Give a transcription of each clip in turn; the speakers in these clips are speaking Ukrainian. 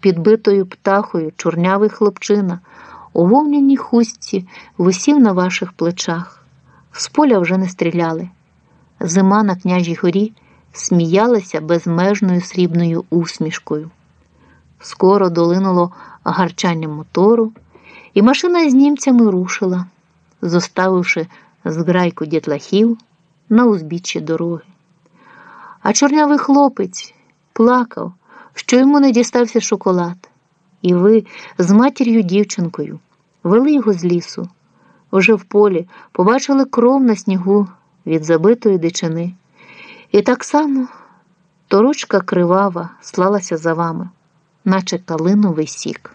підбитою птахою чорнявий хлопчина у вовняній хустці висів на ваших плечах. З поля вже не стріляли. Зима на княжій горі сміялася безмежною срібною усмішкою. Скоро долинуло гарчання мотору, і машина з німцями рушила, зоставивши зграйку дітлахів на узбіччі дороги. А чорнявий хлопець плакав, що йому не дістався шоколад. І ви з матір'ю дівчинкою вели його з лісу. Уже в полі побачили кров на снігу від забитої дичини. І так само торочка кривава слалася за вами, наче калиновий сік.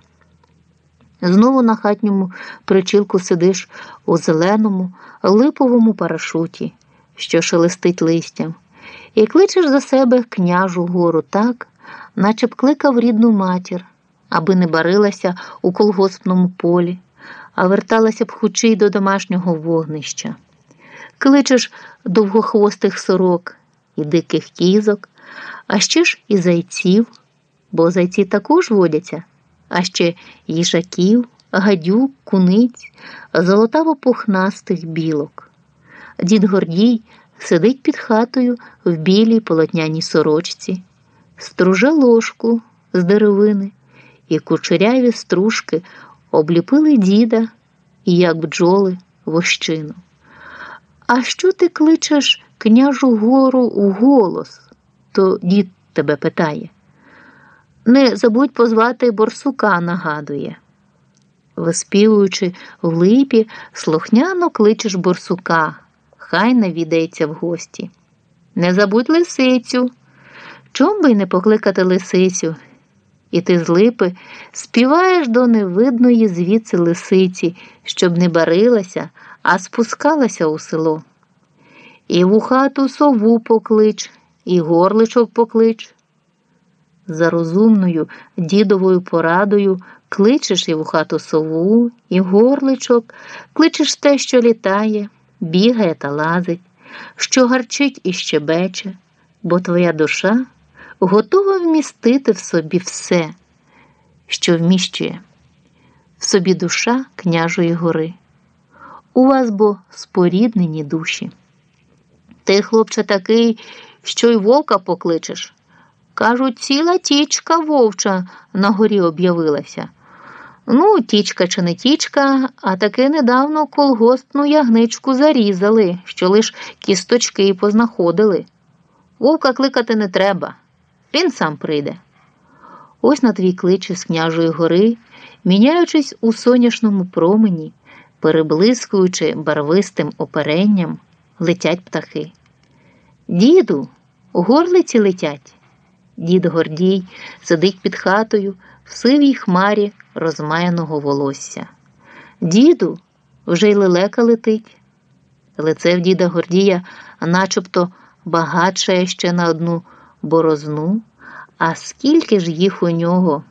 Знову на хатньому причілку сидиш у зеленому, липовому парашуті, що шелестить листям, і кличеш за себе княжу гору так, наче б кликав рідну матір, аби не барилася у колгоспному полі, а верталася б хучий до домашнього вогнища. Кличеш довгохвостих сорок і диких кізок, а ще ж і зайців, бо зайці також водяться, а ще їжаків, гадюк, куниць, золотаво-пухнастих білок. Дід Гордій сидить під хатою в білій полотняній сорочці, струже ложку з деревини, і кучеряві стружки обліпили діда як бджоли, вощину. А що ти кличеш княжу гору у голос? То дід тебе питає. Не забудь позвати борсука, нагадує. Виспівуючи в липі, слухняно кличеш борсука, хай навідається в гості. Не забудь лисицю. Чом би й не покликати лисицю? І ти з липи співаєш до невидної звідси лисиці, щоб не барилася, а спускалася у село. І в хату сову поклич, і горличок поклич. За розумною дідовою порадою кличеш і в хату сову, і горличок, кличеш те, що літає, бігає та лазить, що гарчить і щебече, бо твоя душа готова вмістити в собі все, що вміщує, в собі душа княжої гори. У вас бо споріднені душі. Ти, хлопче, такий, що й вовка покличеш. Кажуть, ціла тічка вовча на горі об'явилася. Ну, тічка чи не тічка, а таки недавно колгоспну ягничку зарізали, що лиш кісточки познаходили. Вовка кликати не треба, він сам прийде. Ось на твій кличі з княжої гори, міняючись у соняшному промені, переблискуючи барвистим оперенням, летять птахи. Діду, горлиці летять. Дід Гордій сидить під хатою в сивій хмарі розмаяного волосся. Діду, вже й лелека летить. Лице в діда Гордія начебто багатшає ще на одну борозну, а скільки ж їх у нього,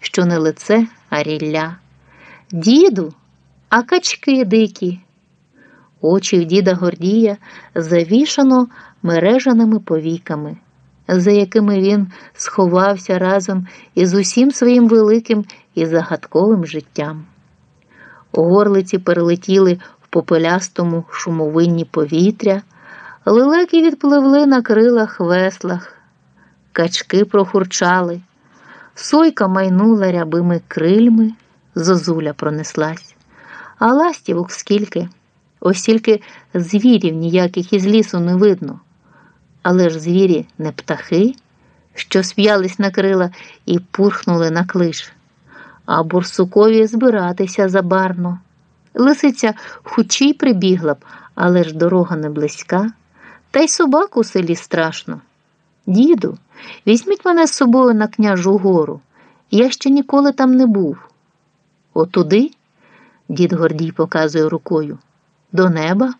що не лице, а рілля. Діду, а качки дикі. Очі в діда Гордія завішано мережаними повіками за якими він сховався разом із усім своїм великим і загадковим життям. Горлиці перелетіли в попелястому шумовинні повітря, лелеки відпливли на крилах веслах, качки прохурчали, сойка майнула рябими крильми, зозуля пронеслась, а ластівок скільки, ось тільки звірів ніяких із лісу не видно. Але ж звірі не птахи, що сп'ялись на крила і пурхнули на клиш, а борсукові збиратися забарно. Лисиця хучій прибігла б, але ж дорога не близька, та й собак у селі страшно. Діду, візьміть мене з собою на княжу гору. Я ще ніколи там не був. Отуди, дід Гордій показує рукою, до неба.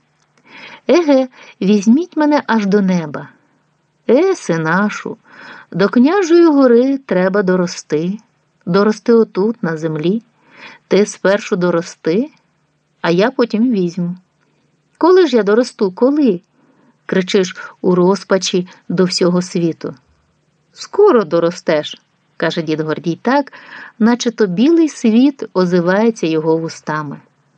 Еге, візьміть мене аж до неба. Е, синашу, до княжої гори треба дорости, дорости отут, на землі. Ти спершу дорости, а я потім візьму. Коли ж я доросту, коли? Кричиш у розпачі до всього світу. Скоро доростеш, каже дід Гордій так, наче то білий світ озивається його вустами.